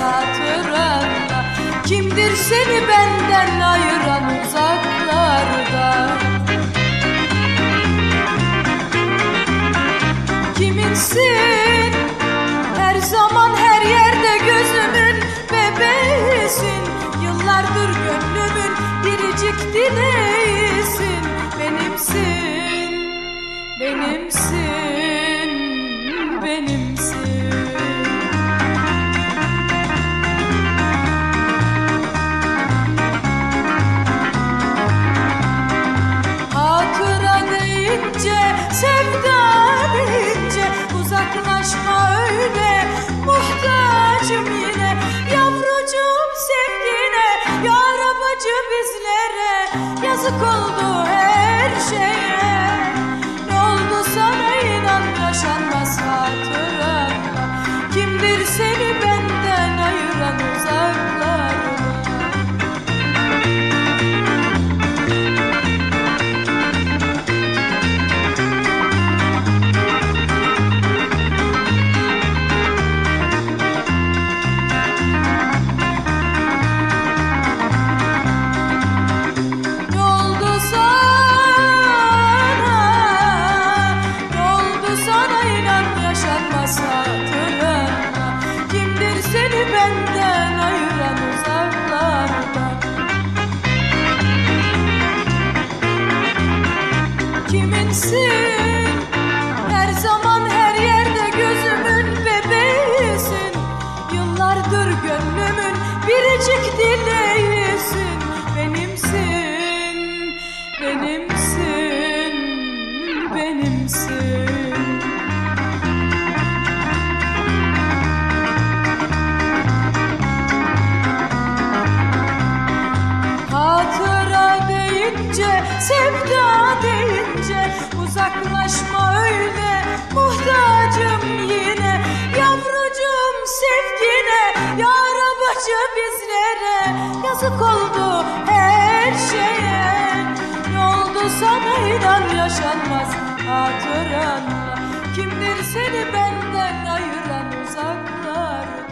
saat Kimdir seni benden ayıran uzak Uzaklaşma öyle, muhtacım yine. Yavrucuğum sevgine, yar bacı bizlere. Yazık oldu her benimsin. Hatıra deyince, sevda deyince Uzaklaşma öyle, muhtacım yine Yavrucuğum sevgine, yar bacı bizlere. Yazık oldu her şeye. Ne oldu yaşanmaz hatıranla Kimdir seni benden ayıran uzaklarda